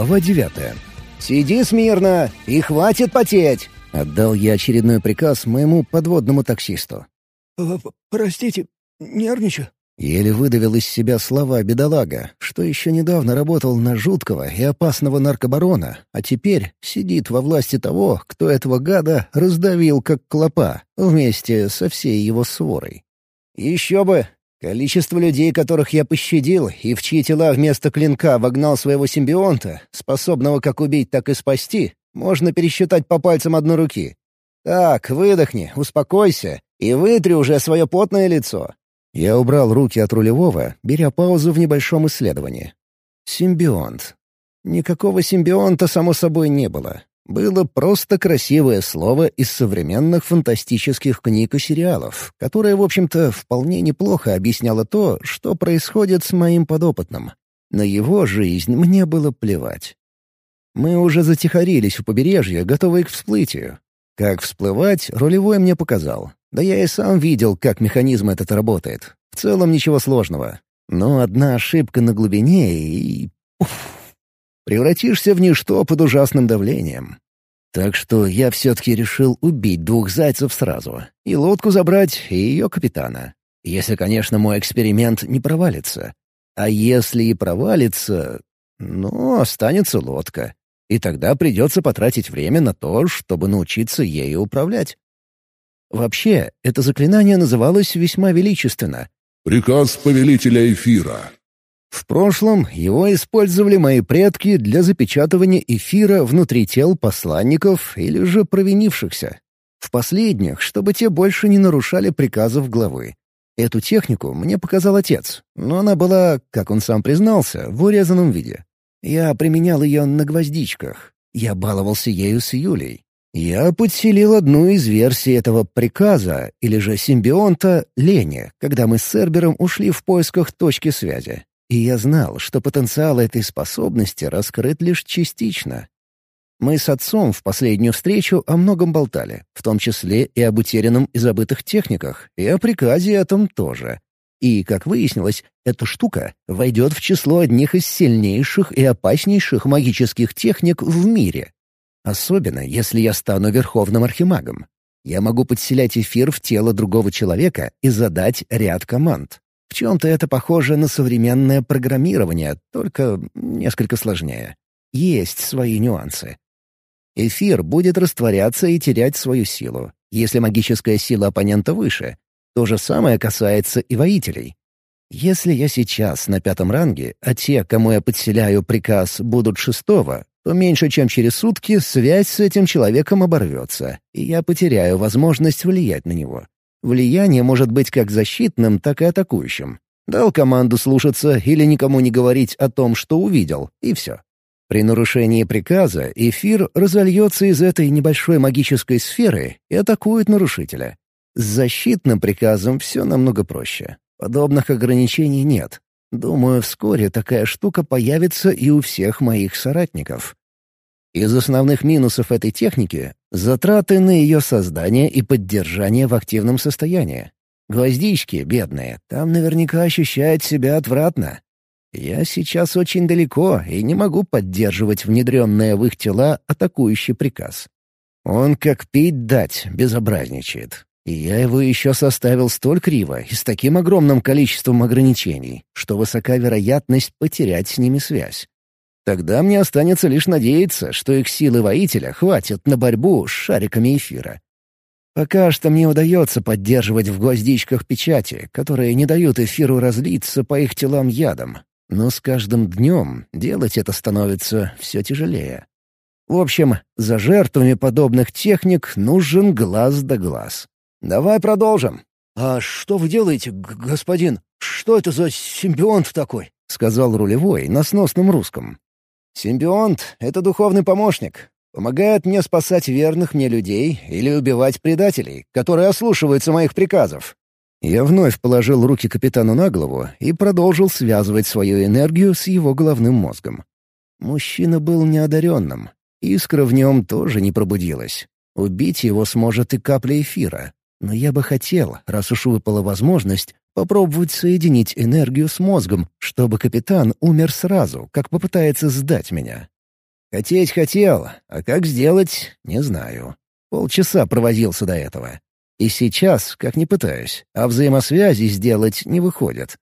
Глава девятая. «Сиди смирно и хватит потеть!» — отдал я очередной приказ моему подводному таксисту. «Простите, нервничаю». Еле выдавил из себя слова бедолага, что еще недавно работал на жуткого и опасного наркобарона, а теперь сидит во власти того, кто этого гада раздавил как клопа, вместе со всей его сворой. «Еще бы! Количество людей, которых я пощадил, и в чьи тела вместо клинка вогнал своего симбионта, способного как убить, так и спасти, можно пересчитать по пальцам одной руки. Так, выдохни, успокойся и вытри уже свое потное лицо. Я убрал руки от рулевого, беря паузу в небольшом исследовании. Симбионт. Никакого симбионта, само собой, не было. Было просто красивое слово из современных фантастических книг и сериалов, которое, в общем-то, вполне неплохо объясняло то, что происходит с моим подопытным. На его жизнь мне было плевать. Мы уже затихарились у побережья, готовые к всплытию. Как всплывать, рулевой мне показал. Да я и сам видел, как механизм этот работает. В целом ничего сложного. Но одна ошибка на глубине и... Уф, превратишься в ничто под ужасным давлением. Так что я все-таки решил убить двух зайцев сразу. И лодку забрать, и ее капитана. Если, конечно, мой эксперимент не провалится. А если и провалится, ну, останется лодка. И тогда придется потратить время на то, чтобы научиться ею управлять. Вообще, это заклинание называлось весьма величественно. «Приказ повелителя эфира». В прошлом его использовали мои предки для запечатывания эфира внутри тел посланников или же провинившихся. В последних, чтобы те больше не нарушали приказов главы. Эту технику мне показал отец, но она была, как он сам признался, в урезанном виде. Я применял ее на гвоздичках. Я баловался ею с Юлей. Я подселил одну из версий этого приказа, или же симбионта, Лене, когда мы с Сербером ушли в поисках точки связи. И я знал, что потенциал этой способности раскрыт лишь частично. Мы с отцом в последнюю встречу о многом болтали, в том числе и об утерянном и забытых техниках, и о приказе этом тоже. И, как выяснилось, эта штука войдет в число одних из сильнейших и опаснейших магических техник в мире. Особенно, если я стану Верховным Архимагом. Я могу подселять эфир в тело другого человека и задать ряд команд. В чем-то это похоже на современное программирование, только несколько сложнее. Есть свои нюансы. Эфир будет растворяться и терять свою силу, если магическая сила оппонента выше. То же самое касается и воителей. Если я сейчас на пятом ранге, а те, кому я подселяю приказ, будут шестого, то меньше чем через сутки связь с этим человеком оборвется, и я потеряю возможность влиять на него. Влияние может быть как защитным, так и атакующим. Дал команду слушаться или никому не говорить о том, что увидел, и все. При нарушении приказа эфир разольется из этой небольшой магической сферы и атакует нарушителя. С защитным приказом все намного проще. Подобных ограничений нет. Думаю, вскоре такая штука появится и у всех моих соратников. Из основных минусов этой техники — затраты на ее создание и поддержание в активном состоянии. Гвоздички, бедные, там наверняка ощущают себя отвратно. Я сейчас очень далеко и не могу поддерживать внедренное в их тела атакующий приказ. Он как пить дать безобразничает. И я его еще составил столь криво и с таким огромным количеством ограничений, что высока вероятность потерять с ними связь. Тогда мне останется лишь надеяться, что их силы воителя хватит на борьбу с шариками эфира. Пока что мне удается поддерживать в гвоздичках печати, которые не дают эфиру разлиться по их телам ядом. Но с каждым днем делать это становится все тяжелее. В общем, за жертвами подобных техник нужен глаз да глаз. Давай продолжим. «А что вы делаете, господин? Что это за симбионт такой?» — сказал рулевой на сносном русском. «Симбионт — это духовный помощник. Помогает мне спасать верных мне людей или убивать предателей, которые ослушиваются моих приказов». Я вновь положил руки капитану на голову и продолжил связывать свою энергию с его головным мозгом. Мужчина был неодаренным. Искра в нем тоже не пробудилась. Убить его сможет и капля эфира, но я бы хотел, раз уж выпала возможность, попробовать соединить энергию с мозгом, чтобы капитан умер сразу, как попытается сдать меня. Хотеть хотел, а как сделать — не знаю. Полчаса провозился до этого. И сейчас, как ни пытаюсь, а взаимосвязи сделать не выходит.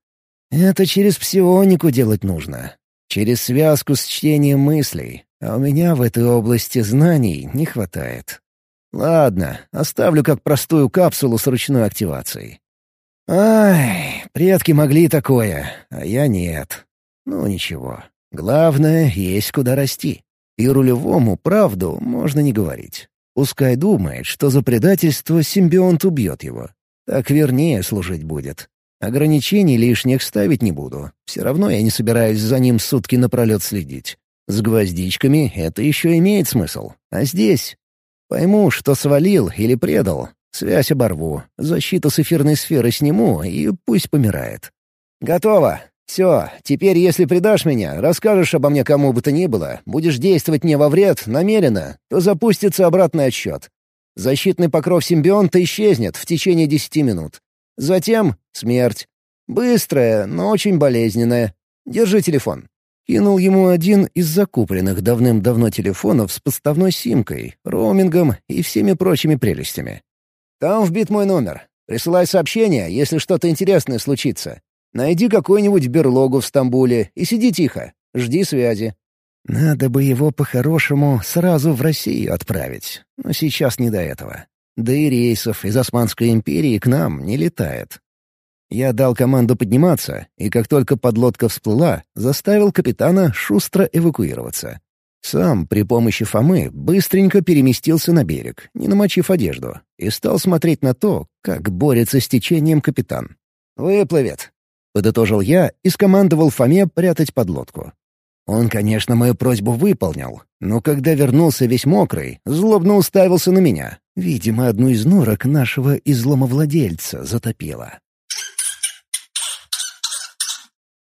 Это через псионику делать нужно. Через связку с чтением мыслей, а у меня в этой области знаний не хватает. Ладно, оставлю как простую капсулу с ручной активацией. Ай, предки могли такое, а я нет. Ну ничего. Главное, есть куда расти. И рулевому правду можно не говорить. Пускай думает, что за предательство симбионт убьет его. Так вернее служить будет. Ограничений лишних ставить не буду. Все равно я не собираюсь за ним сутки напролет следить. С гвоздичками это еще имеет смысл. А здесь Пойму, что свалил или предал. Связь оборву, защиту с эфирной сферы сниму и пусть помирает. Готово. Все, теперь если предашь меня, расскажешь обо мне кому бы то ни было, будешь действовать мне во вред намеренно, то запустится обратный отсчет. Защитный покров симбионта исчезнет в течение десяти минут. Затем — смерть. Быстрая, но очень болезненная. Держи телефон. Кинул ему один из закупленных давным-давно телефонов с подставной симкой, роумингом и всеми прочими прелестями. «Там вбит мой номер. Присылай сообщение, если что-то интересное случится. Найди какую-нибудь берлогу в Стамбуле и сиди тихо. Жди связи». Надо бы его по-хорошему сразу в Россию отправить, но сейчас не до этого. Да и рейсов из Османской империи к нам не летает. Я дал команду подниматься, и как только подлодка всплыла, заставил капитана шустро эвакуироваться. Сам при помощи Фомы быстренько переместился на берег, не намочив одежду, и стал смотреть на то, как борется с течением капитан. «Выплывет», — подытожил я и скомандовал Фоме прятать подлодку. Он, конечно, мою просьбу выполнил, но когда вернулся весь мокрый, злобно уставился на меня. Видимо, одну из норок нашего изломовладельца затопило.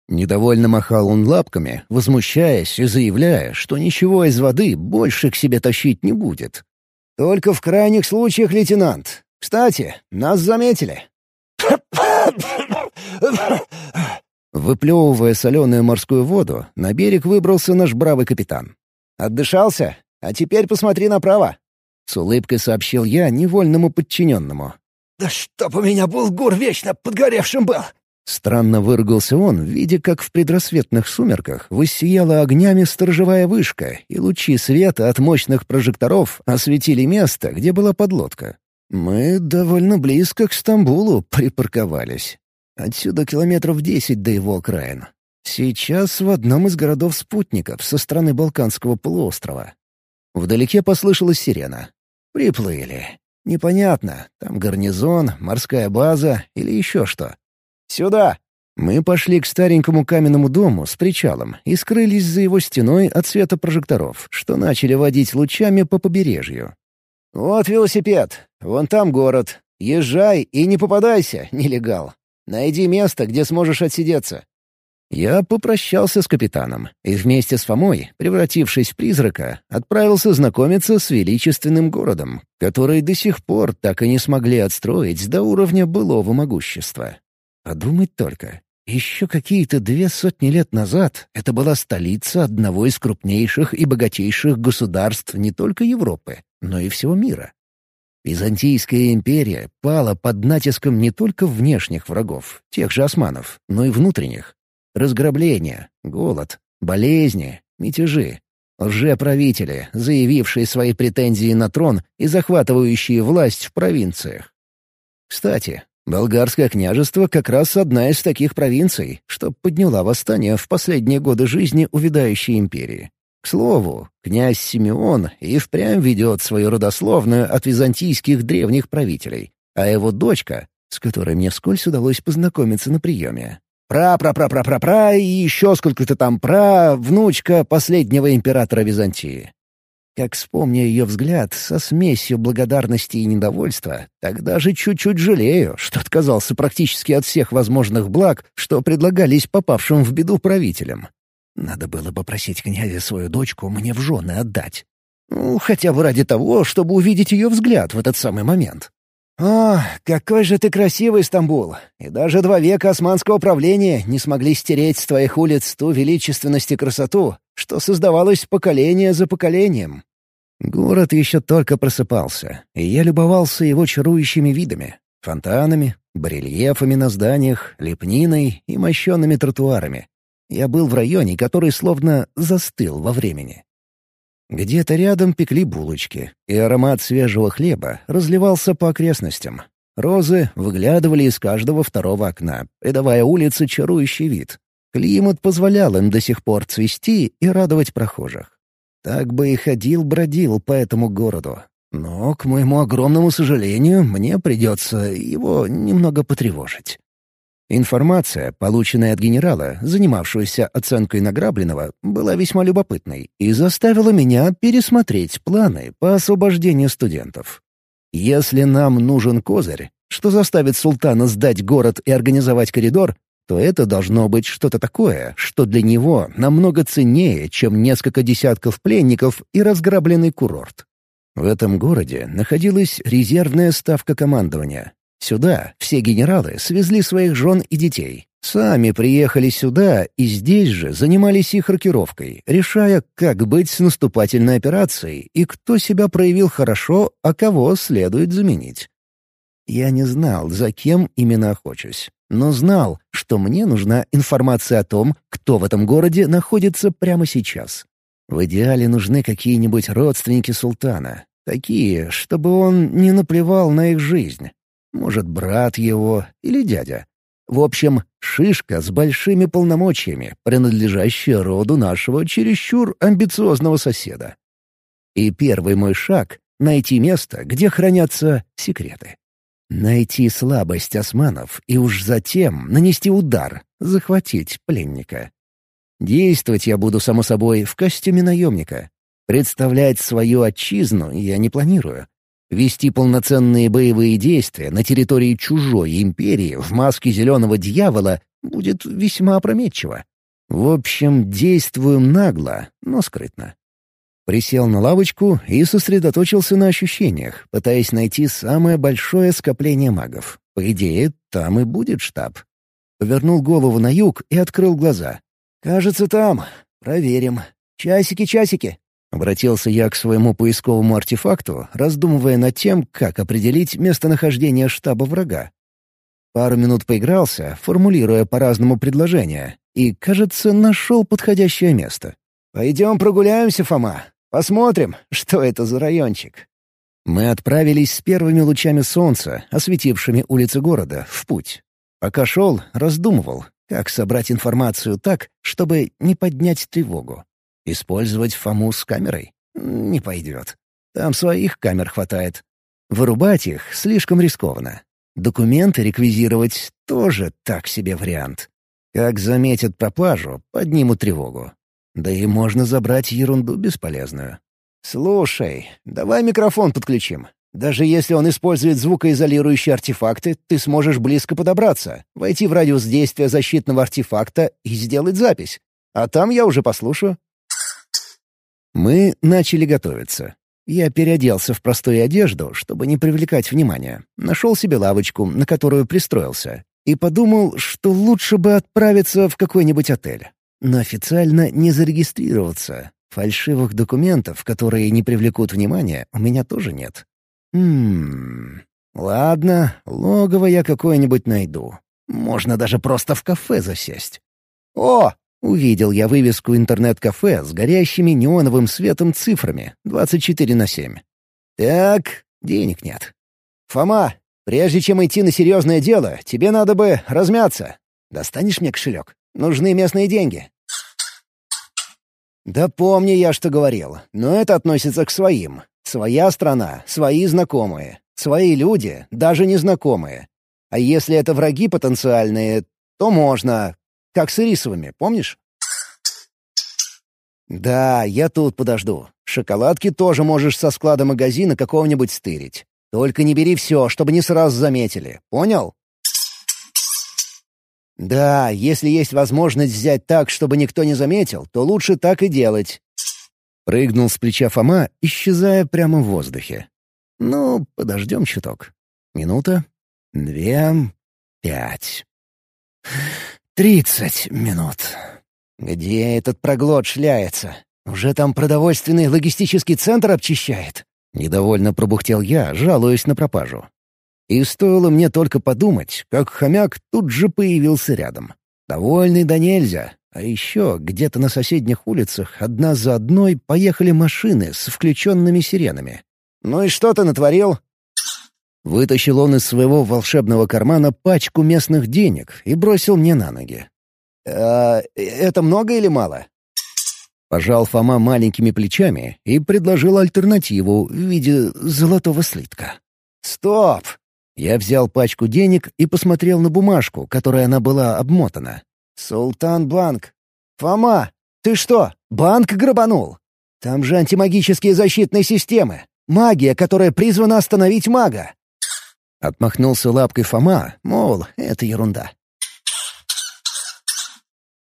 Недовольно махал он лапками, возмущаясь и заявляя, что ничего из воды больше к себе тащить не будет. «Только в крайних случаях, лейтенант. Кстати, нас заметили». Выплевывая соленую морскую воду, на берег выбрался наш бравый капитан. «Отдышался? А теперь посмотри направо!» С улыбкой сообщил я невольному подчиненному. «Да чтоб у меня булгур вечно подгоревшим был! Странно выругался он, видя, как в предрассветных сумерках воссияла огнями сторожевая вышка, и лучи света от мощных прожекторов осветили место, где была подлодка. Мы довольно близко к Стамбулу припарковались. Отсюда километров десять до его окраин. Сейчас в одном из городов-спутников со стороны Балканского полуострова. Вдалеке послышалась сирена. Приплыли. Непонятно, там гарнизон, морская база или еще что. «Сюда!» Мы пошли к старенькому каменному дому с причалом и скрылись за его стеной от света прожекторов, что начали водить лучами по побережью. «Вот велосипед. Вон там город. Езжай и не попадайся, нелегал. Найди место, где сможешь отсидеться». Я попрощался с капитаном и вместе с Фомой, превратившись в призрака, отправился знакомиться с величественным городом, который до сих пор так и не смогли отстроить до уровня былого могущества. Подумать только. Еще какие-то две сотни лет назад это была столица одного из крупнейших и богатейших государств не только Европы, но и всего мира. Византийская империя пала под натиском не только внешних врагов, тех же османов, но и внутренних. Разграбления, голод, болезни, мятежи, лжеправители, заявившие свои претензии на трон и захватывающие власть в провинциях. Кстати, Болгарское княжество как раз одна из таких провинций, что подняла восстание в последние годы жизни увядающей империи. К слову, князь Симеон и впрямь ведет свою родословную от византийских древних правителей, а его дочка, с которой мне скользь удалось познакомиться на приеме, пра-пра-пра-пра-пра-пра и еще сколько-то там пра, внучка последнего императора Византии. Как вспомню ее взгляд со смесью благодарности и недовольства, тогда же чуть-чуть жалею, что отказался практически от всех возможных благ, что предлагались попавшим в беду правителям. Надо было попросить князя свою дочку мне в жены отдать. Ну, хотя бы ради того, чтобы увидеть ее взгляд в этот самый момент. «О, какой же ты красивый, Стамбул! И даже два века османского правления не смогли стереть с твоих улиц ту величественность и красоту, что создавалось поколение за поколением. Город еще только просыпался, и я любовался его чарующими видами — фонтанами, барельефами на зданиях, лепниной и мощенными тротуарами. Я был в районе, который словно застыл во времени. Где-то рядом пекли булочки, и аромат свежего хлеба разливался по окрестностям. Розы выглядывали из каждого второго окна, придавая улице чарующий вид. Климат позволял им до сих пор цвести и радовать прохожих. Так бы и ходил-бродил по этому городу. Но, к моему огромному сожалению, мне придется его немного потревожить. Информация, полученная от генерала, занимавшегося оценкой награбленного, была весьма любопытной и заставила меня пересмотреть планы по освобождению студентов. Если нам нужен козырь, что заставит султана сдать город и организовать коридор, то это должно быть что-то такое, что для него намного ценнее, чем несколько десятков пленников и разграбленный курорт. В этом городе находилась резервная ставка командования, Сюда все генералы свезли своих жен и детей. Сами приехали сюда и здесь же занимались их рокировкой, решая, как быть с наступательной операцией и кто себя проявил хорошо, а кого следует заменить. Я не знал, за кем именно охочусь, но знал, что мне нужна информация о том, кто в этом городе находится прямо сейчас. В идеале нужны какие-нибудь родственники султана, такие, чтобы он не наплевал на их жизнь, может, брат его или дядя. В общем, шишка с большими полномочиями, принадлежащая роду нашего чересчур амбициозного соседа. И первый мой шаг — найти место, где хранятся секреты. Найти слабость османов и уж затем нанести удар, захватить пленника. Действовать я буду, само собой, в костюме наемника. Представлять свою отчизну я не планирую. Вести полноценные боевые действия на территории чужой империи в маске зеленого дьявола будет весьма опрометчиво. В общем, действуем нагло, но скрытно. Присел на лавочку и сосредоточился на ощущениях, пытаясь найти самое большое скопление магов. По идее, там и будет штаб. Повернул голову на юг и открыл глаза. «Кажется, там. Проверим. Часики, часики». Обратился я к своему поисковому артефакту, раздумывая над тем, как определить местонахождение штаба врага. Пару минут поигрался, формулируя по-разному предложения, и, кажется, нашел подходящее место. «Пойдем прогуляемся, Фома. Посмотрим, что это за райончик». Мы отправились с первыми лучами солнца, осветившими улицы города, в путь. Пока шел, раздумывал, как собрать информацию так, чтобы не поднять тревогу. Использовать Фому с камерой? Не пойдет. Там своих камер хватает. Вырубать их слишком рискованно. Документы реквизировать тоже так себе вариант. Как заметят пропажу, поднимут тревогу. Да и можно забрать ерунду бесполезную. «Слушай, давай микрофон подключим. Даже если он использует звукоизолирующие артефакты, ты сможешь близко подобраться, войти в радиус действия защитного артефакта и сделать запись. А там я уже послушаю. Мы начали готовиться. Я переоделся в простую одежду, чтобы не привлекать внимания. Нашел себе лавочку, на которую пристроился. И подумал, что лучше бы отправиться в какой-нибудь отель. Но официально не зарегистрироваться. Фальшивых документов, которые не привлекут внимания, у меня тоже нет. Хм... Ладно, логово я какое-нибудь найду. Можно даже просто в кафе засесть. О, Увидел я вывеску интернет-кафе с горящими неоновым светом цифрами 24 на 7. Так, денег нет. Фома, прежде чем идти на серьезное дело, тебе надо бы размяться. Достанешь мне кошелек? Нужны местные деньги. Да помню я, что говорил, но это относится к своим. Своя страна, свои знакомые, свои люди, даже незнакомые. А если это враги потенциальные, то можно, как с ирисовыми, помнишь? «Да, я тут подожду. Шоколадки тоже можешь со склада магазина какого-нибудь стырить. Только не бери все, чтобы не сразу заметили. Понял?» «Да, если есть возможность взять так, чтобы никто не заметил, то лучше так и делать». Прыгнул с плеча Фома, исчезая прямо в воздухе. «Ну, подождем чуток. Минута, две, пять...» Тридцать минут. Где этот проглот шляется? Уже там продовольственный логистический центр обчищает?» Недовольно пробухтел я, жалуясь на пропажу. И стоило мне только подумать, как хомяк тут же появился рядом. Довольный да нельзя. А еще где-то на соседних улицах одна за одной поехали машины с включенными сиренами. «Ну и что ты натворил?» Вытащил он из своего волшебного кармана пачку местных денег и бросил мне на ноги. «А это много или мало?» Пожал Фома маленькими плечами и предложил альтернативу в виде золотого слитка. «Стоп! Я взял пачку денег и посмотрел на бумажку, которой она была обмотана. «Султан Банк. Фома, ты что, банк грабанул? Там же антимагические защитные системы. Магия, которая призвана остановить мага». Отмахнулся лапкой Фома, мол, это ерунда.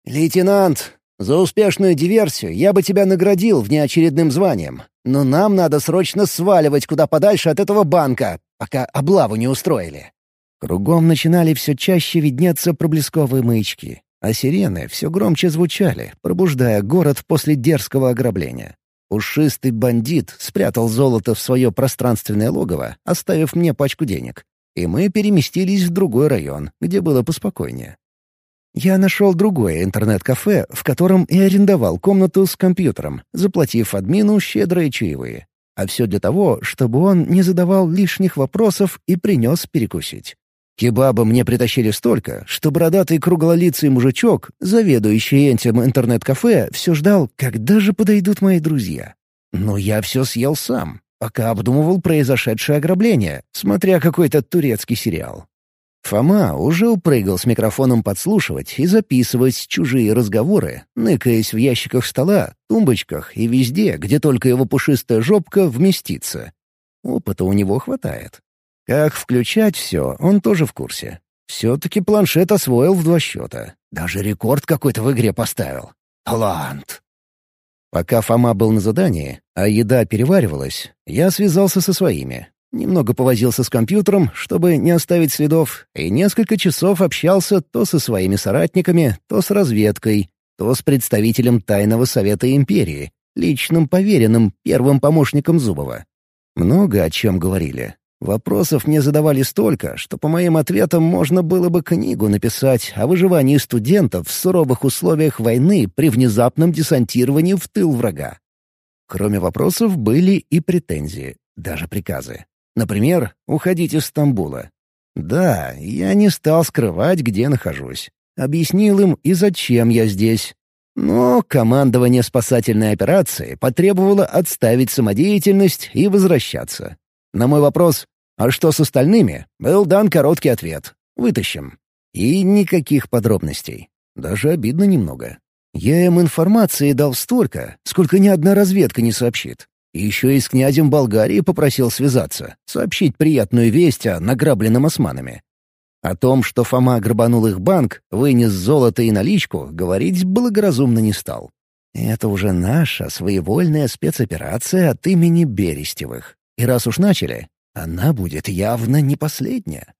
«Лейтенант, за успешную диверсию я бы тебя наградил внеочередным званием, но нам надо срочно сваливать куда подальше от этого банка, пока облаву не устроили. Кругом начинали все чаще виднеться проблесковые маячки, а сирены все громче звучали, пробуждая город после дерзкого ограбления. Ушистый бандит спрятал золото в свое пространственное логово, оставив мне пачку денег. И мы переместились в другой район, где было поспокойнее. Я нашел другое интернет-кафе, в котором и арендовал комнату с компьютером, заплатив админу щедрые чаевые. А все для того, чтобы он не задавал лишних вопросов и принес перекусить. Кебаба мне притащили столько, что бородатый круглолицый мужичок, заведующий этим интернет-кафе, все ждал, когда же подойдут мои друзья. Но я все съел сам, пока обдумывал произошедшее ограбление, смотря какой-то турецкий сериал. Фома уже упрыгал с микрофоном подслушивать и записывать чужие разговоры, ныкаясь в ящиках стола, тумбочках и везде, где только его пушистая жопка вместится. Опыта у него хватает. Как включать все, он тоже в курсе. Все-таки планшет освоил в два счета. Даже рекорд какой-то в игре поставил. Талант. Пока Фома был на задании, а еда переваривалась, я связался со своими, Немного повозился с компьютером, чтобы не оставить следов, и несколько часов общался то со своими соратниками, то с разведкой, то с представителем Тайного Совета Империи, личным поверенным первым помощником Зубова. Много о чем говорили. Вопросов мне задавали столько, что по моим ответам можно было бы книгу написать о выживании студентов в суровых условиях войны при внезапном десантировании в тыл врага. Кроме вопросов были и претензии, даже приказы. Например, уходить из Стамбула. Да, я не стал скрывать, где нахожусь. Объяснил им и зачем я здесь. Но командование спасательной операции потребовало отставить самодеятельность и возвращаться. На мой вопрос «А что с остальными?» был дан короткий ответ «Вытащим». И никаких подробностей. Даже обидно немного. Я им информации дал столько, сколько ни одна разведка не сообщит. Еще и с князем Болгарии попросил связаться, сообщить приятную весть о награбленном османами. О том, что Фома грабанул их банк, вынес золото и наличку, говорить благоразумно не стал. Это уже наша своевольная спецоперация от имени Берестевых. И раз уж начали, она будет явно не последняя.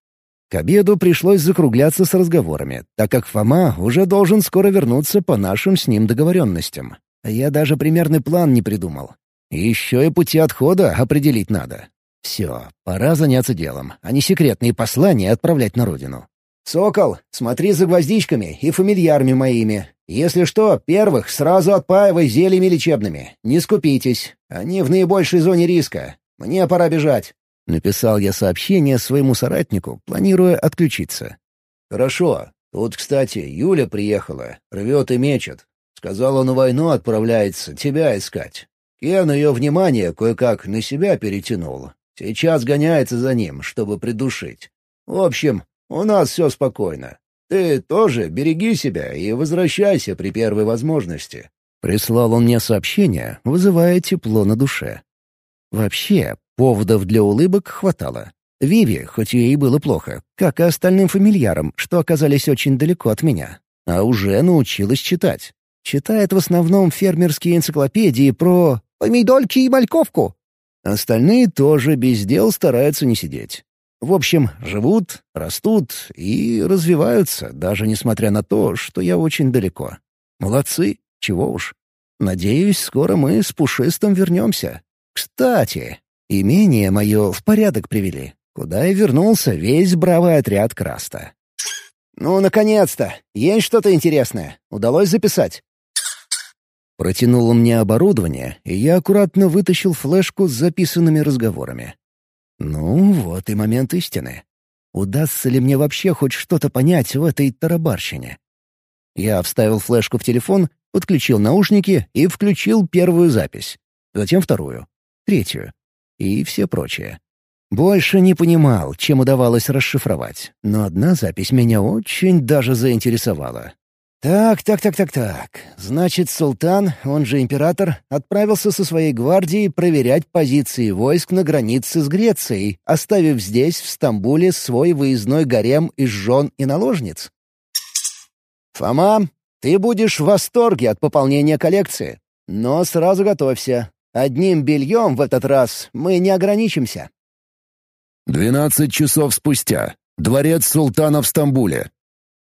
К обеду пришлось закругляться с разговорами, так как Фома уже должен скоро вернуться по нашим с ним договоренностям. Я даже примерный план не придумал. Еще и пути отхода определить надо. Все, пора заняться делом, а не секретные послания отправлять на родину. «Сокол, смотри за гвоздичками и фамильярами моими. Если что, первых сразу отпаивай зельями лечебными. Не скупитесь. Они в наибольшей зоне риска. Мне пора бежать». Написал я сообщение своему соратнику, планируя отключиться. «Хорошо. Тут, кстати, Юля приехала. Рвет и мечет. Сказала, на войну отправляется тебя искать. Кен ее внимание кое-как на себя перетянул. Сейчас гоняется за ним, чтобы придушить. В общем, у нас все спокойно. Ты тоже береги себя и возвращайся при первой возможности». Прислал он мне сообщение, вызывая тепло на душе. Вообще, поводов для улыбок хватало. Виви, хоть ей было плохо, как и остальным фамильярам, что оказались очень далеко от меня, а уже научилась читать. Читает в основном фермерские энциклопедии про помидольки и мальковку. Остальные тоже без дел стараются не сидеть. В общем, живут, растут и развиваются, даже несмотря на то, что я очень далеко. Молодцы, чего уж. Надеюсь, скоро мы с Пушистым вернемся. Кстати, имение мое в порядок привели, куда и вернулся весь бравый отряд Краста. «Ну, наконец-то! Есть что-то интересное. Удалось записать?» Протянуло мне оборудование, и я аккуратно вытащил флешку с записанными разговорами. Ну, вот и момент истины. Удастся ли мне вообще хоть что-то понять в этой тарабарщине? Я вставил флешку в телефон, подключил наушники и включил первую запись. Затем вторую, третью и все прочее. Больше не понимал, чем удавалось расшифровать, но одна запись меня очень даже заинтересовала. Так, так, так, так, так. Значит, султан, он же император, отправился со своей гвардией проверять позиции войск на границе с Грецией, оставив здесь, в Стамбуле, свой выездной гарем из жен и наложниц. Фома, ты будешь в восторге от пополнения коллекции. Но сразу готовься. Одним бельем в этот раз мы не ограничимся. Двенадцать часов спустя. Дворец султана в Стамбуле.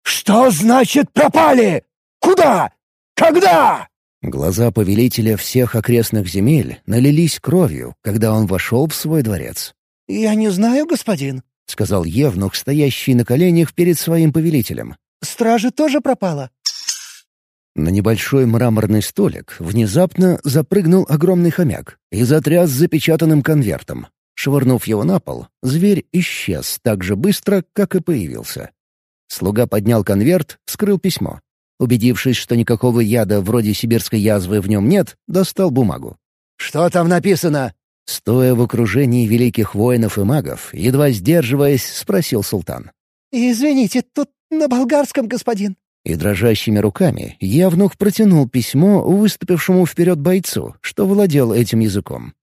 «Что значит пропали? Куда? Когда?» Глаза повелителя всех окрестных земель налились кровью, когда он вошел в свой дворец. «Я не знаю, господин», — сказал Евнух, стоящий на коленях перед своим повелителем. «Стража тоже пропала». На небольшой мраморный столик внезапно запрыгнул огромный хомяк и затряс запечатанным конвертом. Швырнув его на пол, зверь исчез так же быстро, как и появился. Слуга поднял конверт, вскрыл письмо. Убедившись, что никакого яда вроде сибирской язвы в нем нет, достал бумагу. «Что там написано?» Стоя в окружении великих воинов и магов, едва сдерживаясь, спросил султан. «Извините, тут на болгарском, господин». И дрожащими руками Явнух протянул письмо выступившему вперед бойцу, что владел этим языком.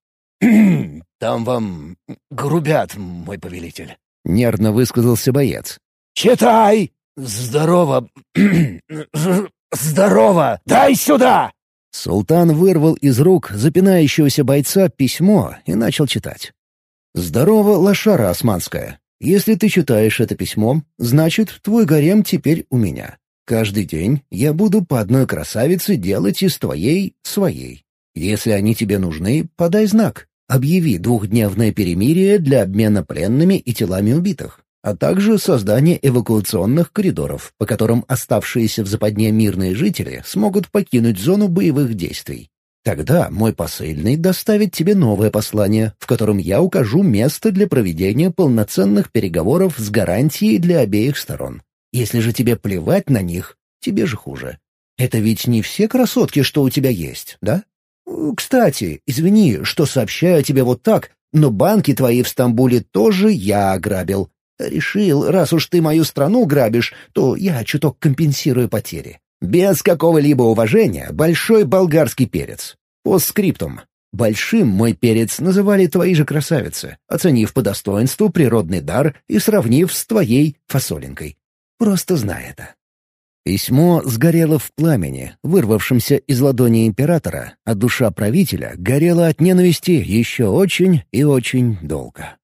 «Там вам грубят, мой повелитель», — нервно высказался боец. «Читай!» «Здорово! Здорово! Дай сюда!» Султан вырвал из рук запинающегося бойца письмо и начал читать. «Здорово, лошара османская. Если ты читаешь это письмо, значит, твой гарем теперь у меня. Каждый день я буду по одной красавице делать из твоей своей. Если они тебе нужны, подай знак. Объяви двухдневное перемирие для обмена пленными и телами убитых а также создание эвакуационных коридоров, по которым оставшиеся в западне мирные жители смогут покинуть зону боевых действий. Тогда мой посыльный доставит тебе новое послание, в котором я укажу место для проведения полноценных переговоров с гарантией для обеих сторон. Если же тебе плевать на них, тебе же хуже. Это ведь не все красотки, что у тебя есть, да? Кстати, извини, что сообщаю тебе вот так, но банки твои в Стамбуле тоже я ограбил, Решил, раз уж ты мою страну грабишь, то я чуток компенсирую потери. Без какого-либо уважения большой болгарский перец. По скриптум. Большим мой перец называли твои же красавицы, оценив по достоинству природный дар и сравнив с твоей фасолинкой. Просто знай это. Письмо сгорело в пламени, вырвавшемся из ладони императора, а душа правителя горела от ненависти еще очень и очень долго.